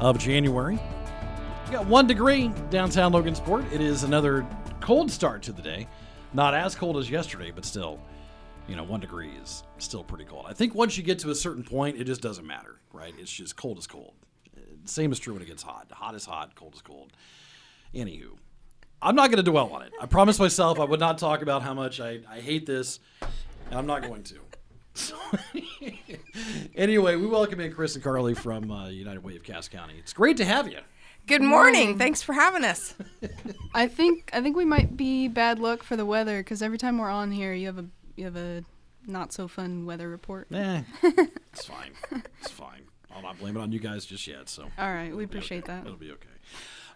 of January. We got one degree downtown Logansport. It is another cold start to the day. Not as cold as yesterday, but still, you know, one degree is still pretty cold. I think once you get to a certain point, it just doesn't matter, right? It's just cold is cold. Same is true when it gets hot. Hot is hot, cold is cold. Anywho, I'm not going to dwell on it. I promised myself I would not talk about how much I, I hate this, and I'm not going to. So, anyway, we welcome in Chris and Carly from uh, United Way of Cass County. It's great to have you. Good morning. Thanks for having us. I think I think we might be bad luck for the weather because every time we're on here, you have a you have a not so fun weather report. Eh, it's fine. It's fine. I'll not blame it on you guys just yet. So All right, we appreciate okay. that. It'll be okay.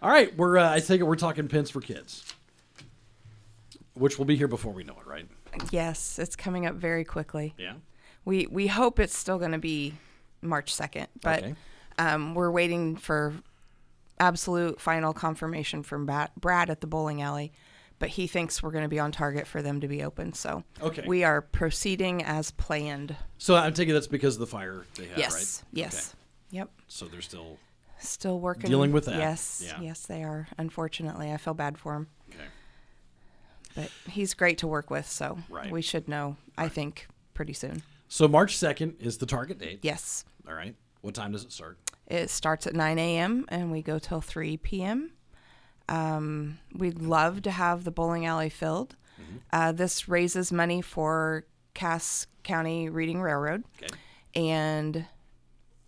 All right, we're. Uh, I think we're talking pins for kids, which will be here before we know it, right? Yes, it's coming up very quickly. Yeah. We we hope it's still going to be March 2nd, but Okay. um, we're waiting for absolute final confirmation from Brad, Brad at the bowling alley. But he thinks we're going to be on target for them to be open. So Okay. we are proceeding as planned. So I'm taking that's because of the fire they had, yes. right? Yes. Okay. Yep. So they're still Still working. Dealing with that. Yes. Yeah. Yes, they are. Unfortunately, I feel bad for him. okay. But he's great to work with. So Right. we should know, I think, pretty soon. So March second is the target date. Yes. All right. What time does it start? It starts at 9 a.m. and we go till 3 p.m. Um, we'd love to have the bowling alley filled. Uh, this raises money for Cass County Reading Railroad. Okay. And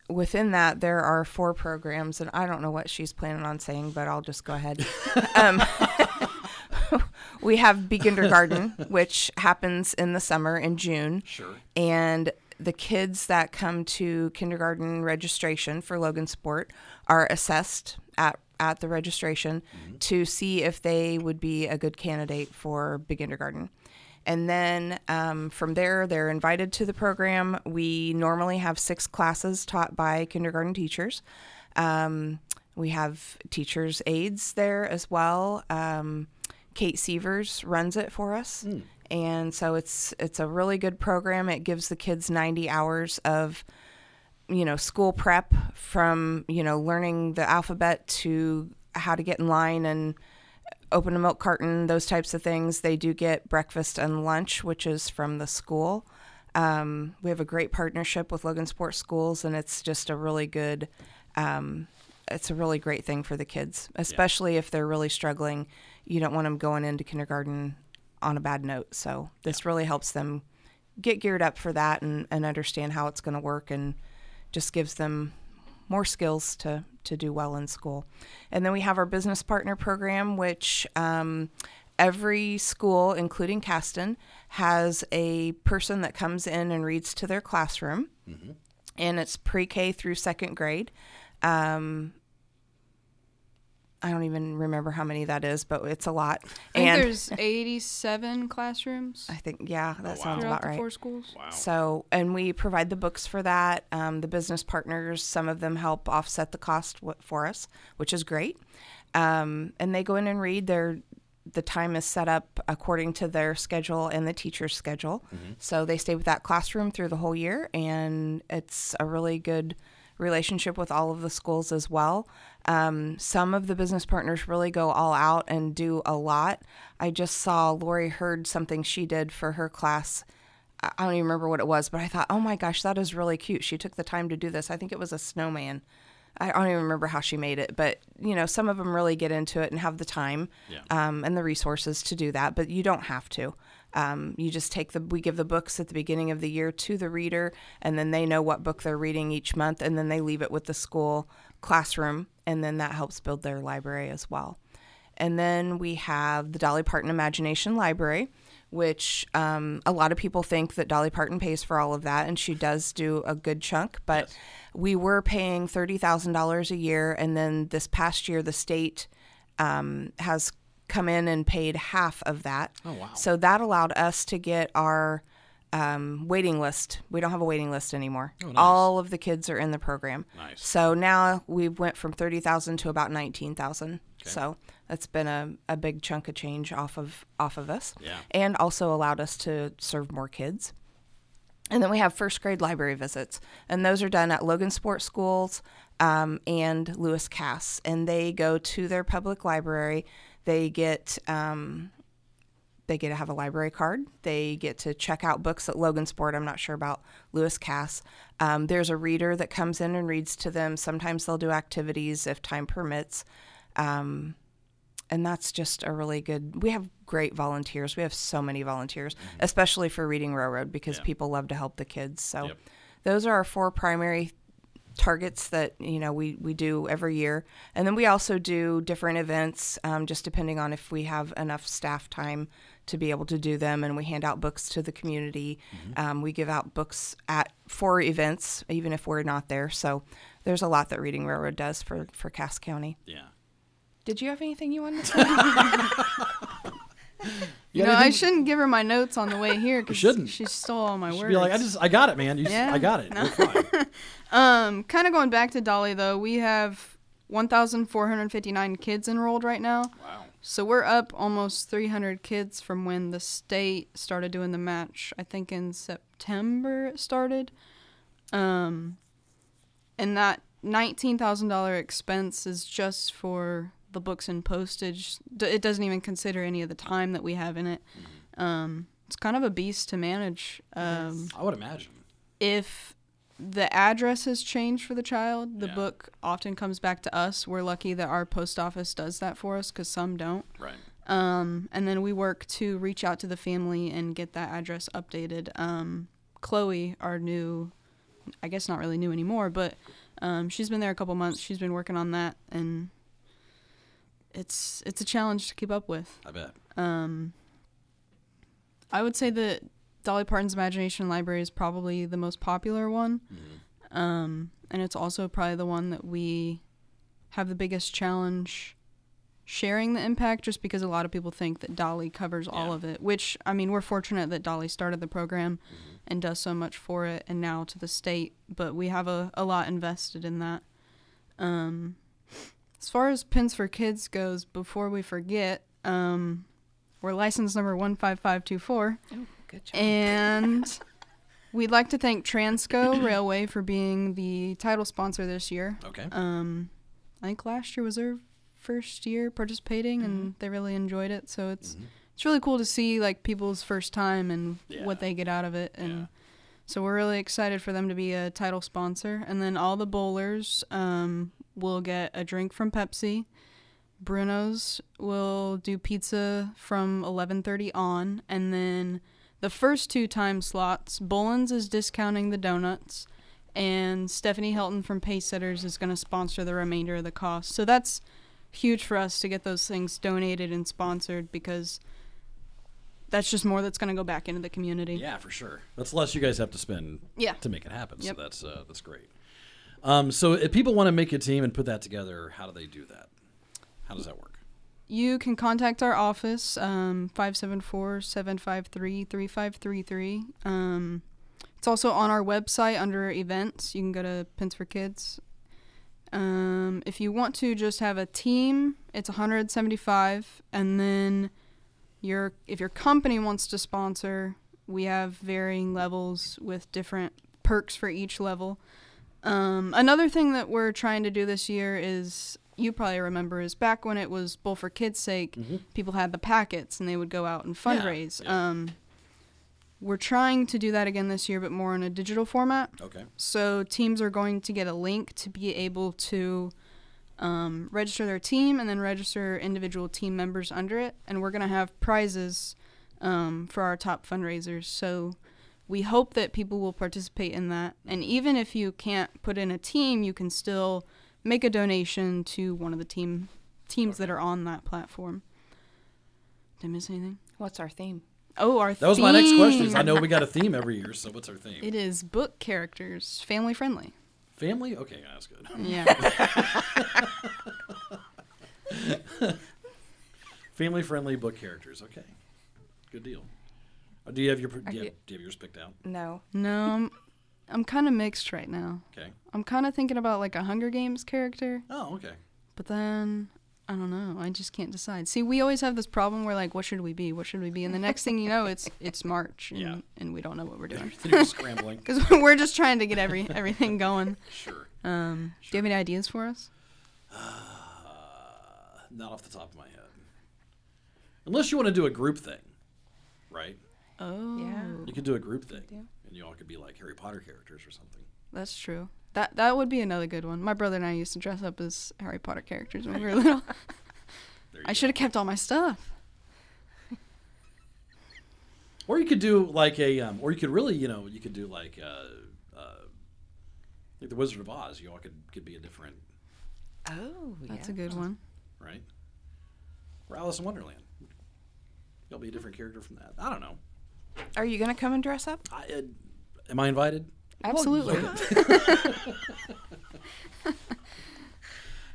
within that, there are four programs, and I don't know what she's planning on saying, but I'll just go ahead. um, we have Beginner Garden, which happens in the summer in June Sure. and the kids that come to kindergarten registration for Logansport are assessed at at the registration to see if they would be a good candidate for beginnergarten. And then um, from there, they're invited to the program. We normally have six classes taught by kindergarten teachers. Um, we have teachers' aides there as well. Um, Kate Sievers runs it for us, and so it's it's a really good program. It gives the kids 90 hours of you know school prep from you know learning the alphabet to how to get in line and open a milk carton those types of things. They do get breakfast and lunch which is from the school. Um, we have a great partnership with logan sports schools and it's just a really good um, it's a really great thing for the kids especially if they're really struggling. You don't want them going into kindergarten on a bad note. So this really helps them get geared up for that and, and understand how it's going to work and just gives them more skills to to do well in school. And then we have our business partner program, which um, every school, including Caston, has a person that comes in and reads to their classroom, and it's pre-K through second grade. Um, I don't even remember how many that is, but it's a lot. I think and there's 87 classrooms I think yeah, that sounds throughout about the right. four schools. Wow. So, and we provide the books for that. Um, the business partners, some of them help offset the cost w- for us, which is great. Um, and they go in and read. Their the time is set up according to their schedule and the teacher's schedule. So they stay with that classroom through the whole year, and it's a really good relationship with all of the schools as well. Um, some of the business partners really go all out and do a lot. I just saw Lori heard something she did for her class I don't even remember what it was, but I thought, oh my gosh, that is really cute. She took the time to do this. I think it was a snowman. I don't even remember how she made it, but you know, some of them really get into it and have the time Yeah. um, and the resources to do that, but you don't have to. Um, you just take the, we give the books at the beginning of the year to the reader, and then they know what book they're reading each month, and then they leave it with the school classroom, and then that helps build their library as well. And then we have the Dolly Parton Imagination Library, which um, a lot of people think that Dolly Parton pays for all of that, and she does do a good chunk. But we were paying thirty thousand dollars a year, and then this past year, the state um, has come in and paid half of that. Oh, wow. So that allowed us to get our um, waiting list. We don't have a waiting list anymore. Oh, nice. All of the kids are in the program. Nice. So now we went from thirty thousand to about nineteen thousand. So that's been a, a big chunk of change off of off of us. Yeah. And also allowed us to serve more kids. And then we have first grade library visits, and those are done at Logan Sports Schools um, and Lewis Cass, and they go to their public library. They get um, they get to have a library card. They get to check out books at Logansport. I'm not sure about Lewis Cass. Um, there's a reader that comes in and reads to them. Sometimes they'll do activities if time permits. Um, and that's just a really good. We have great volunteers. We have so many volunteers, especially for Reading Railroad because Yeah. people love to help the kids. So Yep. those are our four primary targets that you know we we do every year. And then we also do different events um, just depending on if we have enough staff time to be able to do them. And we hand out books to the community. Um, we give out books at for events even if we're not there. So there's a lot that reading railroad does for for cass county. Yeah. did you have anything you wanted to say You know, I shouldn't give her my notes on the way here because shouldn't. she stole all my words. be like, I just, I got it, man. You just, Yeah. I got it. No. Um, kind of going back to Dolly though, we have 1,459 kids enrolled right now. wow. So we're up almost 300 kids from when the state started doing the match. I think in September it started. Um, and that $19,000 expense is just for the books and postage. It doesn't even consider any of the time that we have in it. Um, it's kind of a beast to manage. Um, I would imagine. if the address has changed for the child, the Yeah. book often comes back to us. We're lucky that our post office does that for us because some don't. Right. Um, and then we work to reach out to the family and get that address updated. Um, Chloe, our new, I guess not really new anymore, but um, she's been there a couple months. She's been working on that, and it's it's a challenge to keep up with. I bet. Um, I would say that Dolly Parton's Imagination Library is probably the most popular one. Um, and it's also probably the one that we have the biggest challenge sharing the impact just because a lot of people think that Dolly covers all of it, which I mean, we're fortunate that Dolly started the program and does so much for it and now to the state, but we have a, a lot invested in that. Um, as far as Pins for Kids goes, before we forget, um, we're license number 15524. Oh, good job And we'd like to thank Transco Railway for being the title sponsor this year. Okay. Um, I think last year was their first year participating, Mm-hmm. and they really enjoyed it. So it's it's really cool to see like people's first time and Yeah. what they get out of it. And Yeah. so we're really excited for them to be a title sponsor. And then all the bowlers um, will get a drink from Pepsi. Bruno's will do pizza from 11:30 on, and then the first two time slots, Boland's is discounting the donuts, and Stephanie Hilton from Pace Setters is going to sponsor the remainder of the cost. So that's huge for us to get those things donated and sponsored because that's just more that's going to go back into the community. Yeah, for sure. That's less you guys have to spend Yeah. to make it happen. Yep. So that's uh, that's great. Um, so if people want to make a team and put that together, how do they do that? How does that work? You can contact our office, um, 574-753-3533. Um, it's also on our website under events. You can go to Pins for Kids. Um, if you want to just have a team, it's 175 and then your if your company wants to sponsor, we have varying levels with different perks for each level. Um, another thing that we're trying to do this year is you probably remember is back when it was Bowl for Kids' sake, people had the packets and they would go out and fundraise. yeah. Um, we're trying to do that again this year, but more in a digital format. Okay. So teams are going to get a link to be able to um, register their team and then register individual team members under it. And we're going to have prizes um, for our top fundraisers. So we hope that people will participate in that. And even if you can't put in a team, you can still make a donation to one of the team teams that are on that platform. Did I miss anything? what's our theme Oh, our theme That was my next question. Is. I know we got a theme every year, so what's our theme? It is book characters, family friendly. Family? Okay, that's good. Yeah. Family friendly book characters. Okay, good deal. Uh, do you have your do you have, do you have yours picked out? No. no, I'm, I'm kind of mixed right now. Okay. I'm kind of thinking about like a Hunger Games character, Oh, okay. but then I don't know. I just can't decide. See, we always have this problem where like, what should we be? What should we be? And the next thing you know, it's it's March, and, Yeah. and we don't know what we're doing You're scrambling. because we're just trying to get every everything going. Sure. Um, do you have any ideas for us? Not off the top of my head. Unless you want to do a group thing, right? Oh, Yeah. You could do a group thing, do. and you all could be like Harry Potter characters or something. that's true. That that would be another good one. My brother and I used to dress up as Harry Potter characters when we were little. I should have kept all my stuff. Or you could do like a, um, or you could really, you know, you could do like, uh, uh, like the Wizard of Oz. You all could could be a different, Oh, That's a good one. right? Or Alice in Wonderland. You'll be a different character from that. I don't know. Are you gonna come and dress up? I, uh, am I invited? Absolutely.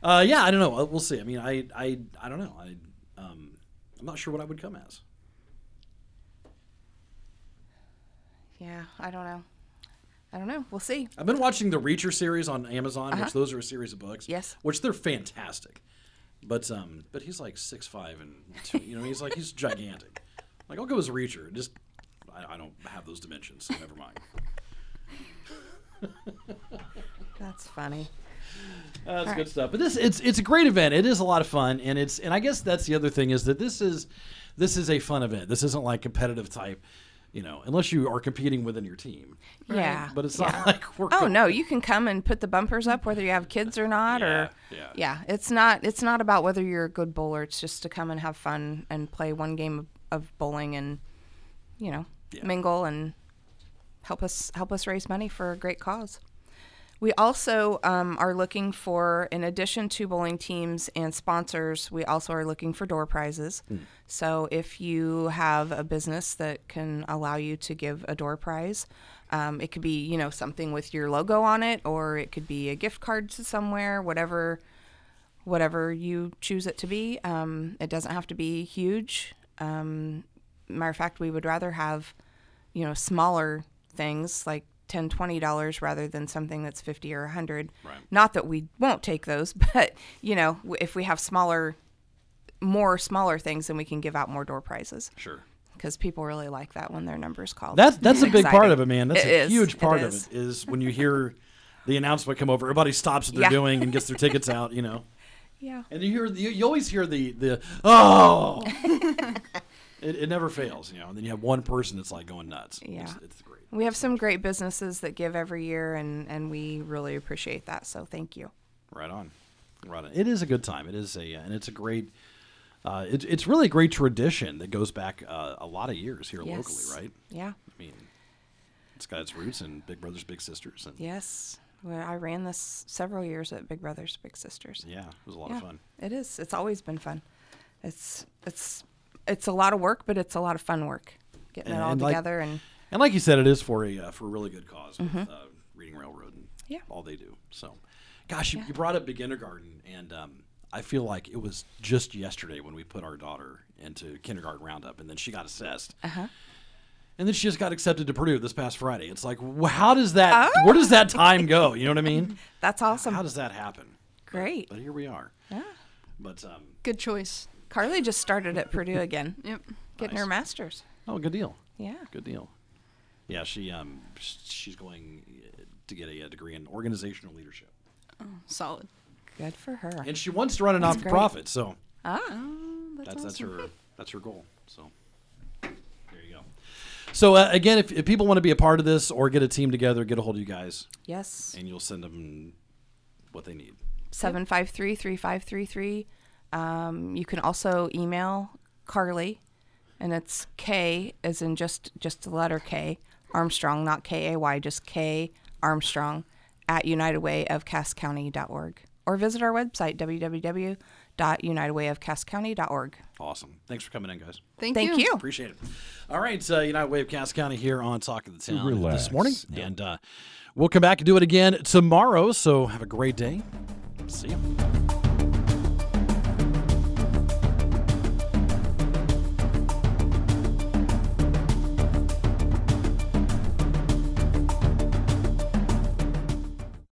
Uh, yeah, I don't know. Uh, We'll see. I mean, I, I, I don't know. I, um, I'm not sure what I would come as. Yeah, I don't know. I don't know. We'll see. I've been watching the Reacher series on Amazon, which those are a series of books. Uh-huh. Yes. Which they're fantastic. But um, but he's like six five and two, you know he's like he's gigantic. Like I'll go as Reacher. Just I, I don't have those dimensions, so never mind. That's funny. That's All good right. stuff. But this it's it's a great event. It is a lot of fun, and it's and I guess that's the other thing is that this is this is a fun event. This isn't like competitive type, you know, unless you are competing within your team. Yeah. But it's yeah. not like we're Oh co- no, you can come and put the bumpers up whether you have kids or not Yeah, or yeah. yeah, it's not it's not about whether you're a good bowler. It's just to come and have fun and play one game of, of bowling and you know, Yeah. mingle and help us help us raise money for a great cause. We also um, are looking for, in addition to bowling teams and sponsors, we also are looking for door prizes. So if you have a business that can allow you to give a door prize, um, it could be you know something with your logo on it, or it could be a gift card to somewhere, whatever whatever you choose it to be. Um, it doesn't have to be huge. Um, matter of fact, we would rather have, you know, smaller things like 10 20 dollars rather than something that's 50 or 100 Right. not that we won't take those but you know if we have smaller more smaller things then we can give out more door prizes Sure. because people really like that when their number's called That's that's a big part of it, man. That's It a is. huge part is. of it is when you hear the announcement come over, everybody stops what they're Yeah. doing and gets their tickets out, you know. yeah And you hear you, you always hear the the oh, it, it never fails, you know. And then you have one person that's like going nuts. Yeah. it's, it's great. we have some great businesses that give every year and and we really appreciate that so thank you Right on, right on. It is a good time. It is a and it's a great. Uh, it, it's really a great tradition that goes back uh, a lot of years here yes locally, right? yeah I mean, it's got its roots in Big Brothers Big Sisters, and yes well, i ran this several years at big brothers big sisters yeah, it was a lot yeah of fun. it is it's always been fun it's it's it's a lot of work but it's a lot of fun work getting it all and like- together and And like you said, it is for a uh, for a really good cause with uh, Reading Railroad and Mm-hmm. Yeah. all they do. So, gosh, you, you brought up beginnergarten, and um, I feel like it was just yesterday when we put our daughter into kindergarten roundup, and then she got assessed. uh-huh And then she just got accepted to Purdue this past Friday. It's like, how does that? Oh. Where does that time go? You know what I mean? that's awesome How does that happen? great But here we are. yeah But um, Good choice. Carly just started at purdue again Yep. getting Nice. her master's oh, good deal. yeah Good deal. Yeah, she um she's going uh, to get a, degree in organizational leadership, Solid. good for her and she wants to run a That's not for profit. So ah that's that's her that's her goal. So there you go. So uh, again, if, if people want to be a part of this or get a team together, get a hold of you guys, yes and you'll send them what they need. 753-3533 um, you can also email carly and it's k as in just just the letter k armstrong not k-a-y just k armstrong at unitedwayofcasscounty.org or visit our website, www.unitedwayofcasscounty.org. Awesome. Thanks for coming in, guys. Thank, Thank you. Appreciate it. All right, uh, United Way of Cass County here on Talk of the Town Relax. this morning. And uh, we'll come back and do it again tomorrow. So have a great day. See you.